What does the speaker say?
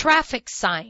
traffic sign.